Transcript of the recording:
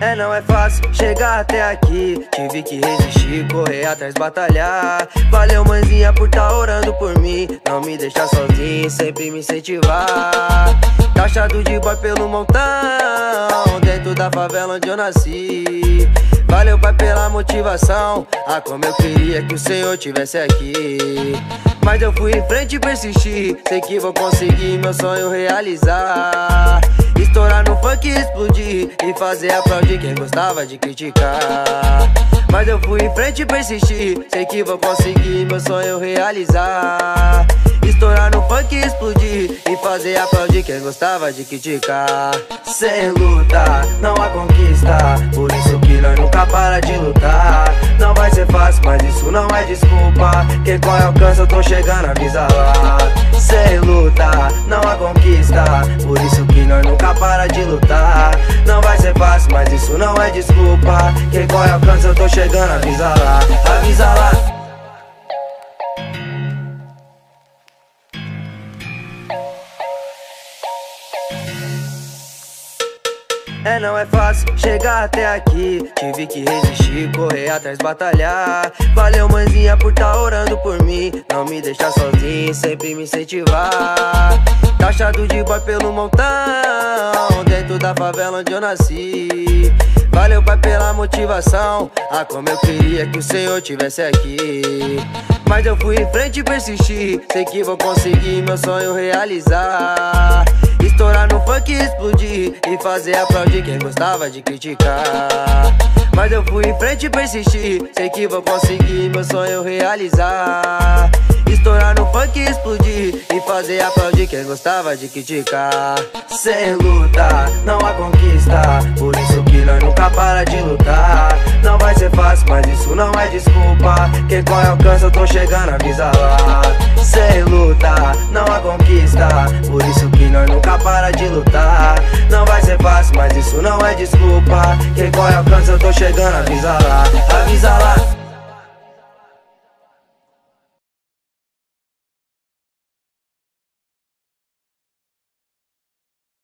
É, não é fácil chegar até aqui. Tive que resistir, correr atrás, batalhar. Valeu, mãezinha, por tá orando por mim. Não me deixar sozinho, sempre me incentivar. Taxado de boy pelo montão, dentro da favela onde eu nasci. Valeu, pai, pela motivação. Ah, como eu queria que o Senhor tivesse aqui. Mas eu fui em frente e persisti. Sei que vou conseguir meu sonho realizar. Estourar no funk e explodir E fazer aplaudir quem gostava de criticar Mas eu fui em frente e persisti Sei que vou conseguir meu sonho realizar Estourar no funk e explodir E fazer aplaudir quem gostava de criticar Sem luta, não há conquista Por para de lutar. Não vai ser fácil, mas isso não é desculpa. Quem corre alcança, eu tô chegando, avisa lá. Sem luta, não há conquista. Por isso que nós nunca para de lutar. Não vai ser fácil, mas isso não é desculpa. Quem corre alcança, eu tô chegando, avisa lá É, não é fácil chegar até aqui. Tive que resistir, correr atrás, batalhar. Valeu, mãezinha, por tá orando por mim. Não me deixar sozinho, sempre me incentivar. Taxado de boy pelo montão, dentro da favela onde eu nasci. Valeu, pai, pela motivação. Ah, como eu queria que o Senhor tivesse aqui. Mas eu fui em frente e persisti. Sei que vou conseguir meu sonho realizar. Estourar no funk e explodir. E fazer aplaudir quem gostava de criticar. Mas eu fui em frente e persisti. Sei que vou conseguir meu sonho realizar. Estourar no funk e explodir. E fazer aplaudir quem gostava de criticar. Sem luta, não há conquista. Por isso que nós nunca para de lutar. Não vai ser fácil, mas não é desculpa. Quem corre alcança, eu tô chegando, avisa lá Sem luta, não há conquista. Por isso que nós nunca para de lutar. Não vai ser fácil, mas isso não é desculpa. Quem corre alcança, eu tô chegando, avisa lá